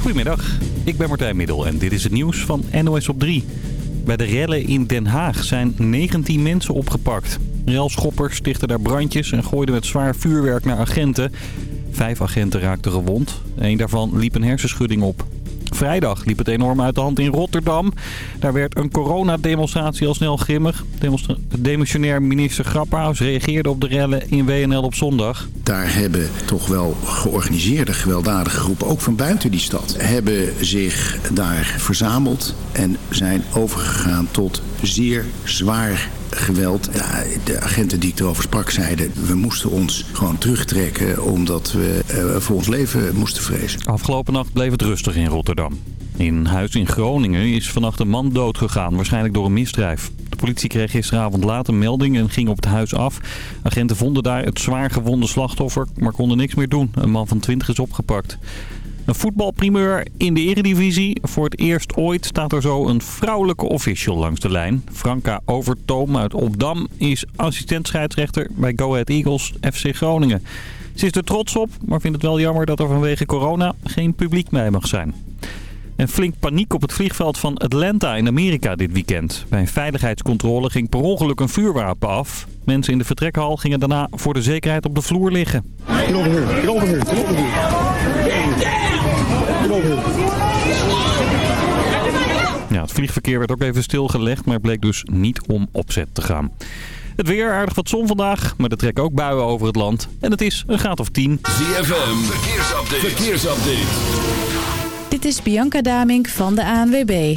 Goedemiddag, ik ben Martijn Middel en dit is het nieuws van NOS op 3. Bij de rellen in Den Haag zijn 19 mensen opgepakt. Relschoppers stichten daar brandjes en gooiden met zwaar vuurwerk naar agenten. Vijf agenten raakten gewond. Eén daarvan liep een hersenschudding op. Vrijdag liep het enorm uit de hand in Rotterdam. Daar werd een coronademonstratie al snel grimmig. Demissionair minister Grapperhaus reageerde op de rellen in WNL op zondag. Daar hebben toch wel georganiseerde gewelddadige groepen, ook van buiten die stad, hebben zich daar verzameld en zijn overgegaan tot zeer zwaar geweld. Ja, de agenten die ik erover sprak zeiden... we moesten ons gewoon terugtrekken omdat we uh, voor ons leven moesten vrezen. Afgelopen nacht bleef het rustig in Rotterdam. In huis in Groningen is vannacht een man doodgegaan, waarschijnlijk door een misdrijf. De politie kreeg gisteravond laat een melding en ging op het huis af. Agenten vonden daar het zwaar gewonde slachtoffer, maar konden niks meer doen. Een man van 20 is opgepakt. Een voetbalprimeur in de eredivisie. Voor het eerst ooit staat er zo een vrouwelijke official langs de lijn. Franka Overtoom uit Opdam is assistent-scheidsrechter bij Go Ahead Eagles FC Groningen. Ze is er trots op, maar vindt het wel jammer dat er vanwege corona geen publiek bij mag zijn. En flink paniek op het vliegveld van Atlanta in Amerika dit weekend. Bij een veiligheidscontrole ging per ongeluk een vuurwapen af. Mensen in de vertrekhal gingen daarna voor de zekerheid op de vloer liggen. Ja, het vliegverkeer werd ook even stilgelegd, maar bleek dus niet om opzet te gaan. Het weer, aardig wat zon vandaag, maar er trekken ook buien over het land. En het is een graad of 10. ZFM, verkeersupdate. verkeersupdate. Dit is Bianca Damink van de ANWB.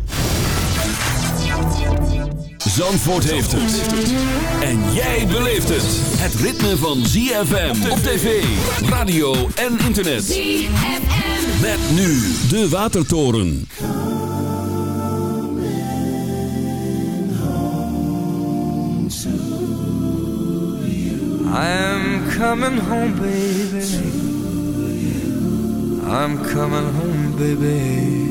Zandvoort heeft het. En jij beleeft het. Het ritme van ZFM op tv, radio en internet. ZFM. Met nu de Watertoren. I'm coming home, baby. I'm coming home, baby.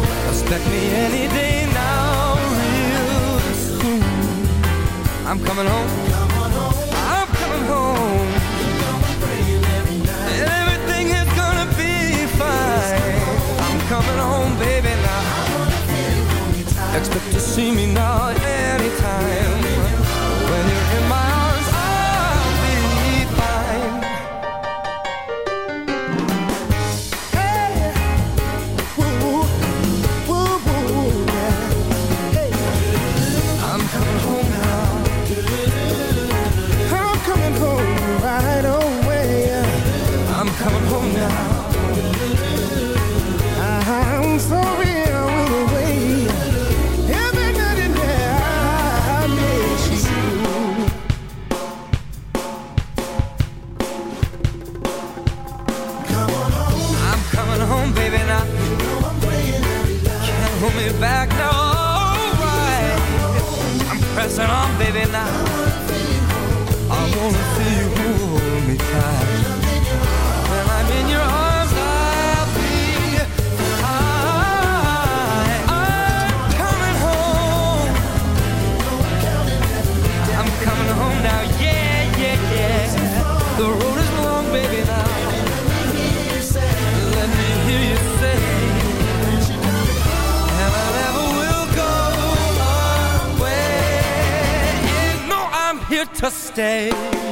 Expect me any day now, real soon. I'm coming home. I'm coming home. Everything is gonna be fine. I'm coming home, baby, now. Expect to see me now anytime. Day.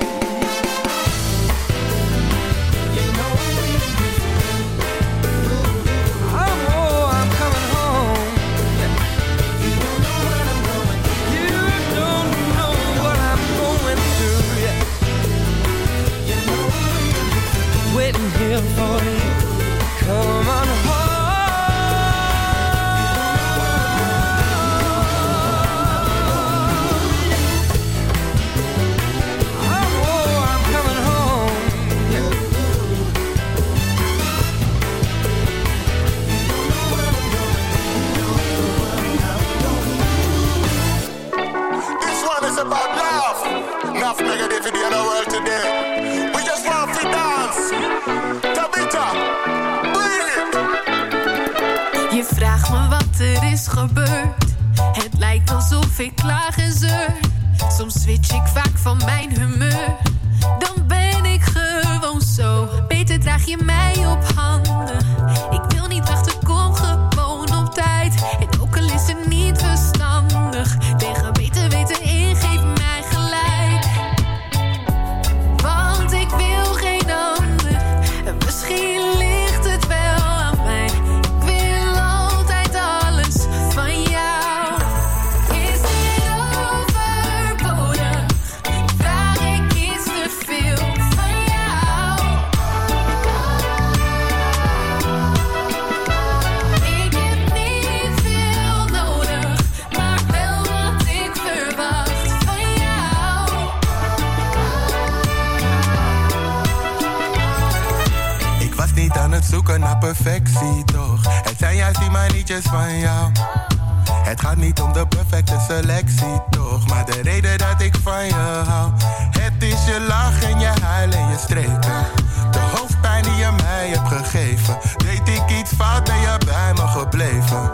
Het gaat niet om de perfecte selectie, toch? Maar de reden dat ik van je hou. Het is je lach en je huil en je streken. De hoofdpijn die je mij hebt gegeven. Deed ik iets fout en je bij me gebleven.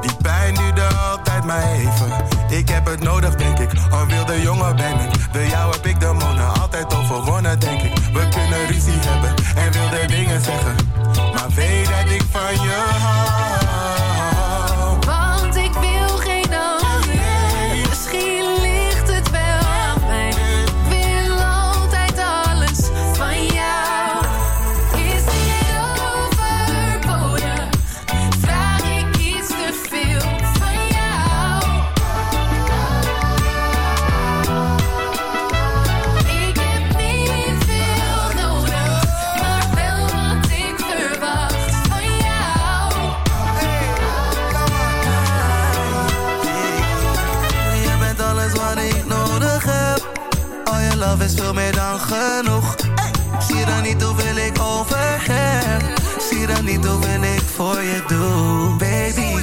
Die pijn duurde altijd maar even. Ik heb het nodig, denk ik. Een wilde jongen ben ik. De jou heb ik de monen altijd overwonnen, denk ik. We kunnen ruzie hebben en wilde dingen zeggen. Maar weet dat ik van je genoeg. Zie dan niet hoeveel ik over heb. Zie dan niet hoeveel ik voor je doen, baby.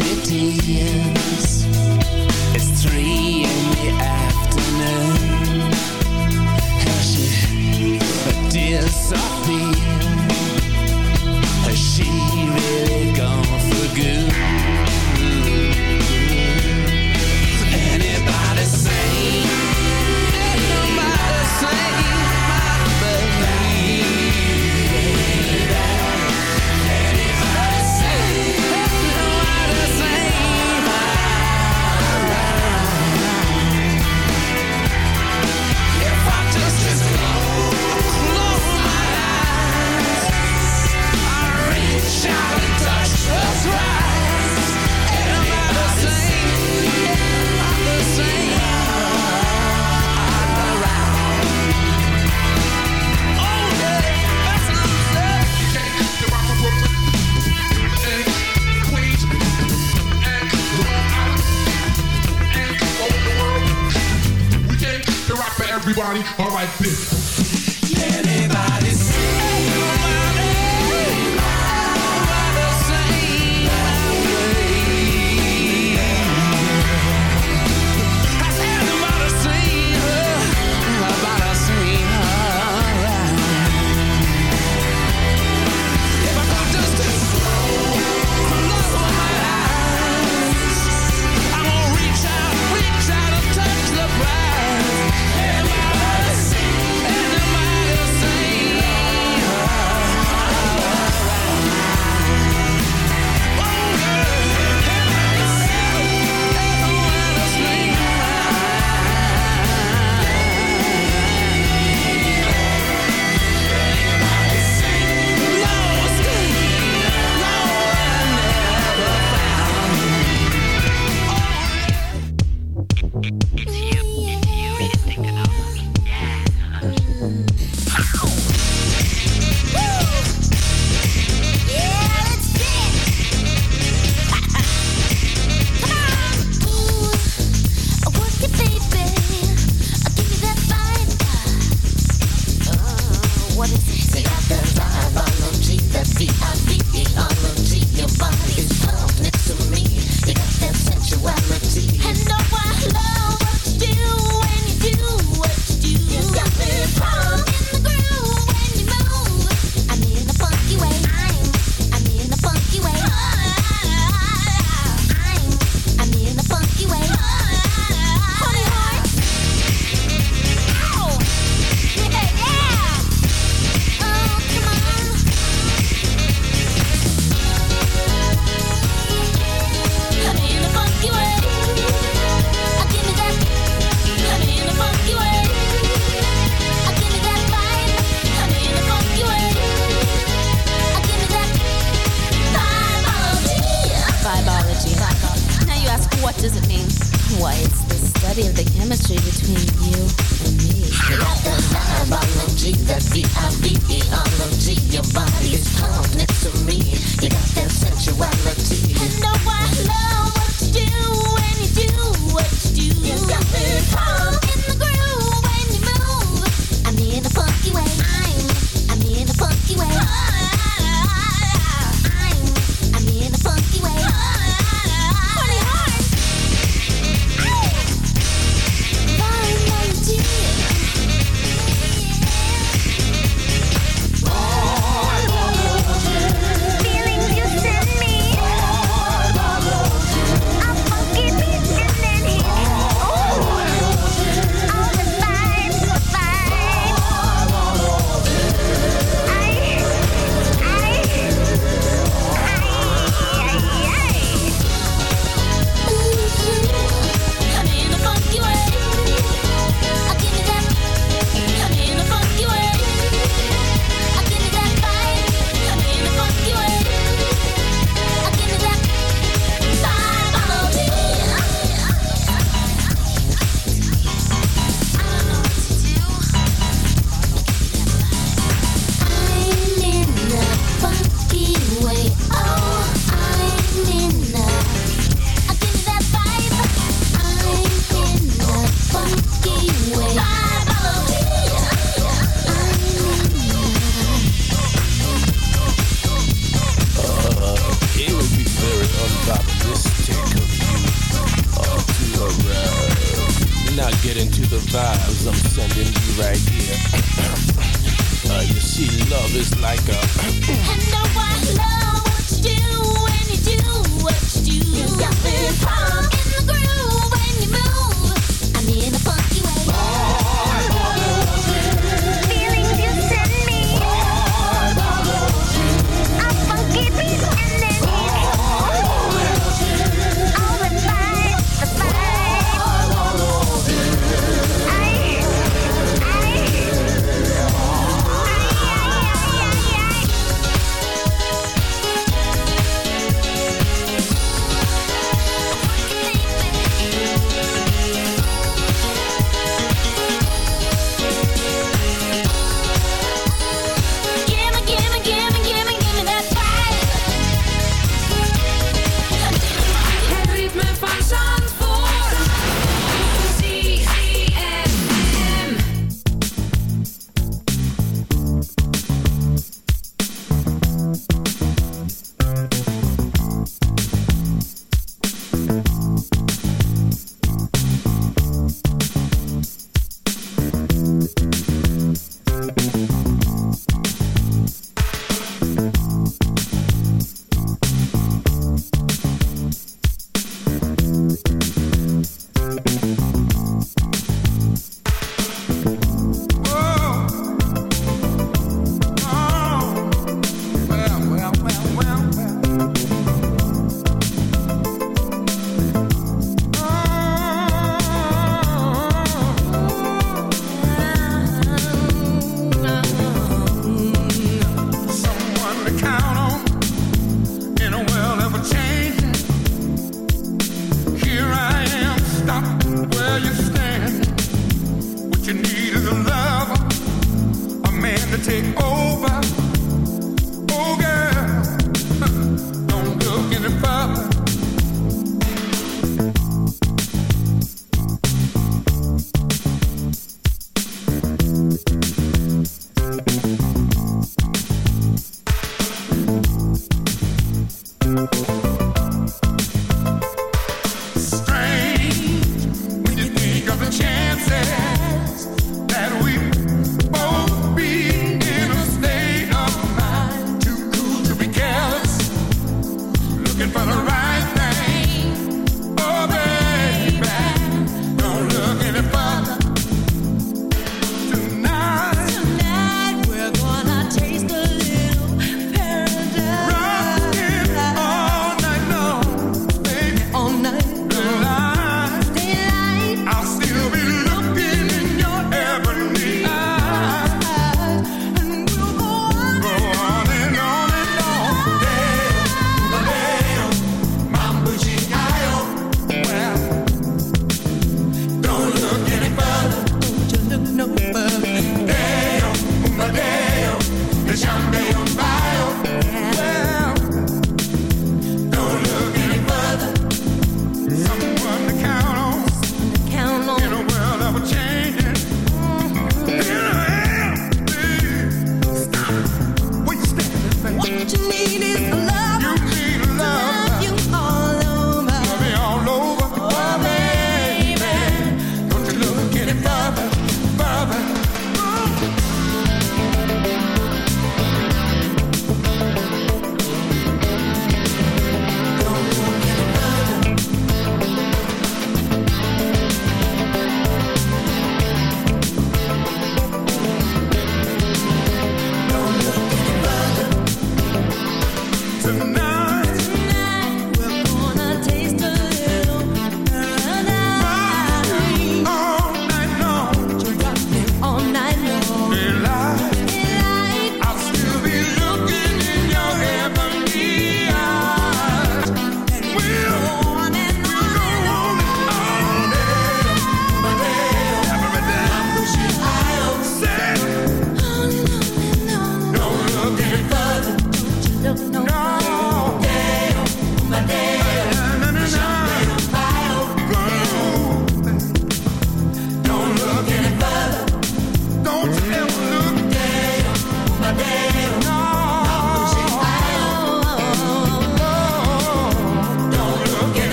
it is It's three in the afternoon Has she disappeared? Has she really bitch.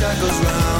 shackles round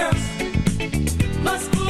girls. Must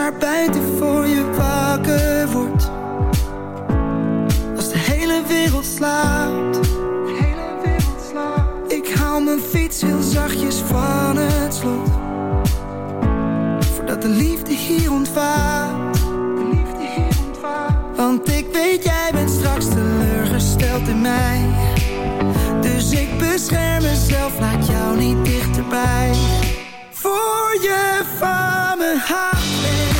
naar buiten voor je wakker wordt. Als de hele wereld slaapt. De hele wereld slaapt. Ik haal mijn fiets heel zachtjes van het slot. Voordat de liefde hier ontvaart. De liefde hier ontvaart. Want ik weet jij bent straks teleurgesteld in mij. Dus ik bescherm mezelf, laat jou niet dichterbij. je van me houdt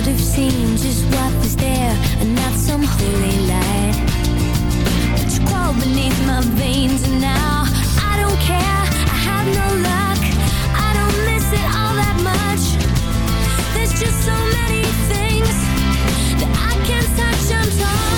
should have seen just what was there and not some holy light. It's crawled beneath my veins and now I don't care. I have no luck. I don't miss it all that much. There's just so many things that I can't touch. I'm torn.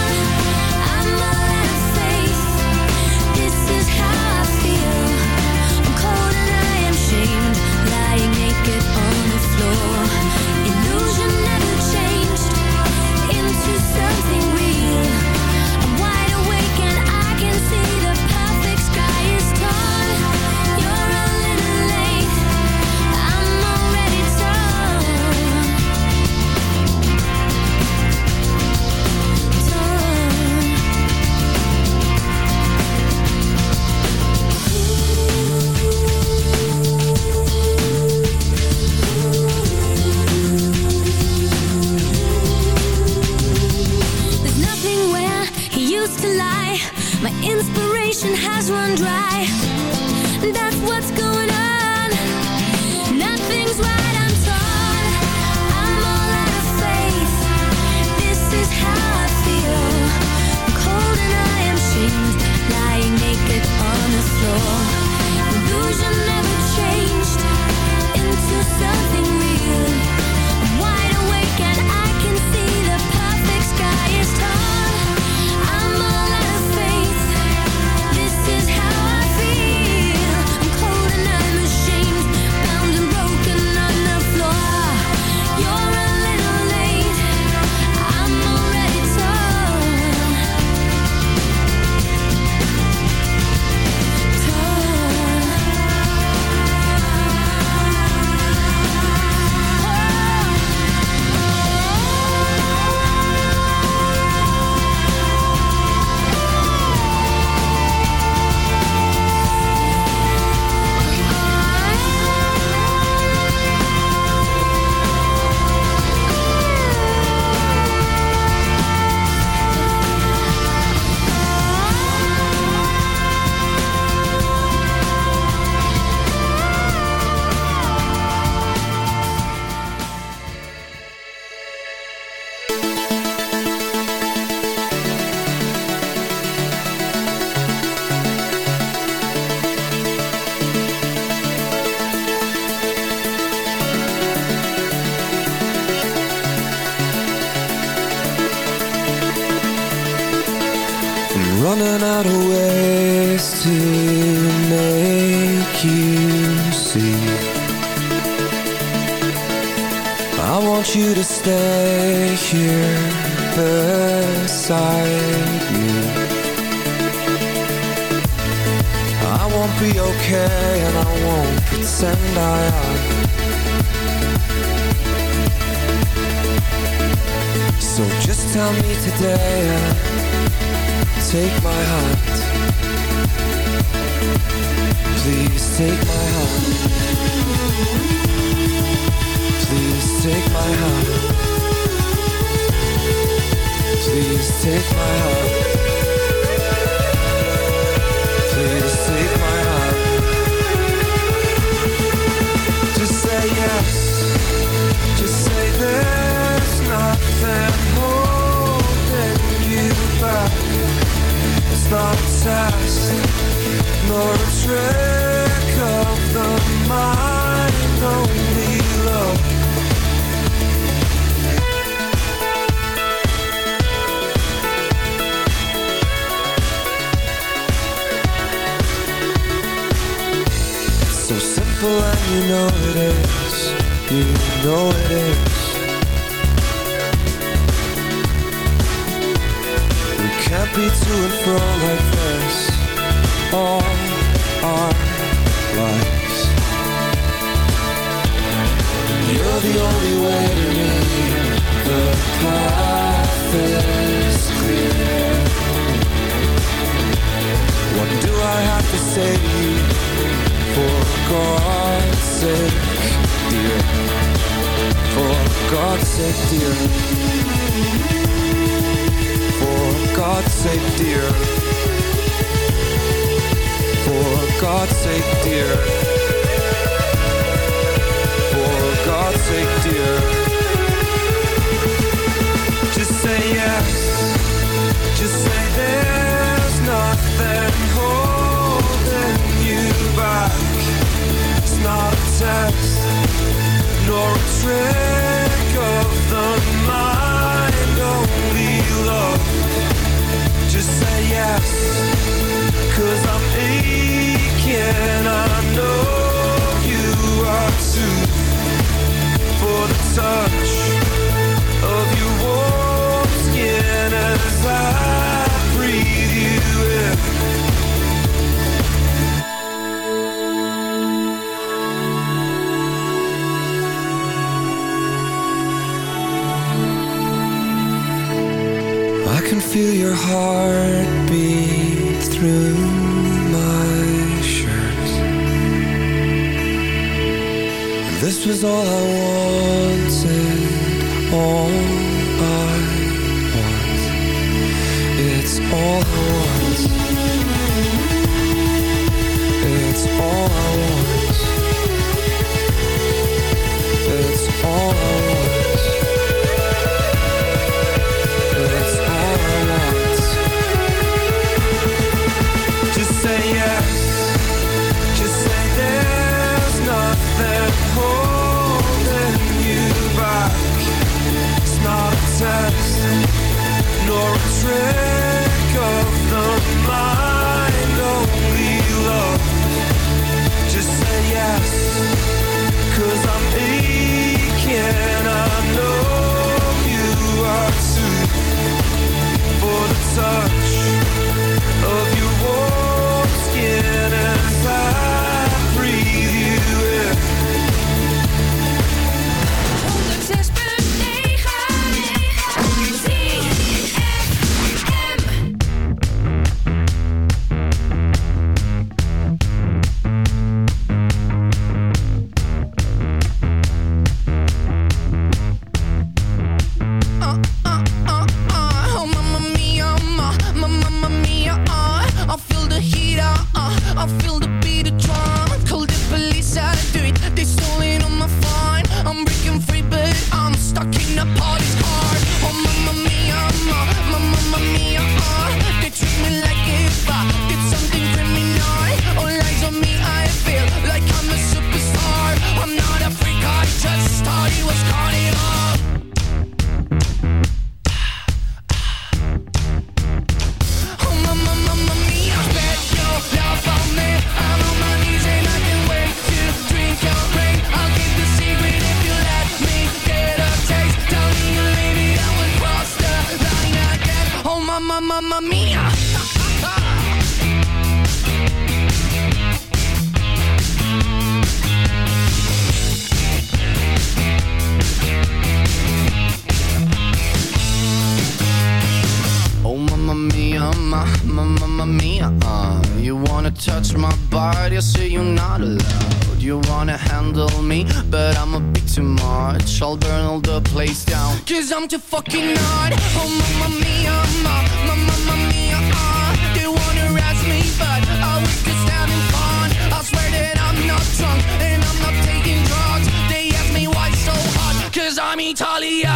I'm a bit too much I'll burn all the place down Cause I'm too fucking hard. Oh, mamma mia, ma, ma, mamma mia, uh. They wanna arrest me, but I was just having fun. I swear that I'm not drunk and I'm not taking drugs. They ask me why so hot, cause I'm Italiano.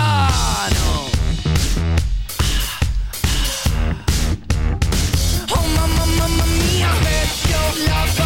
Oh, mamma, mamma mia, bet your love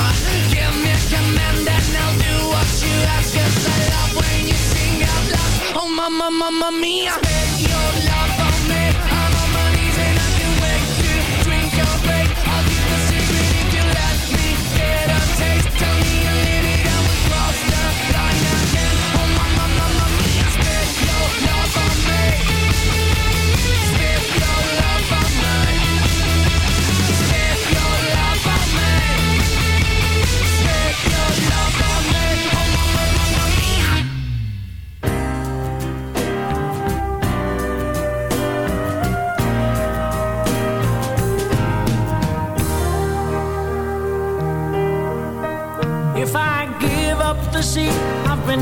mamma, mamma mia.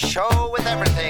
show with everything.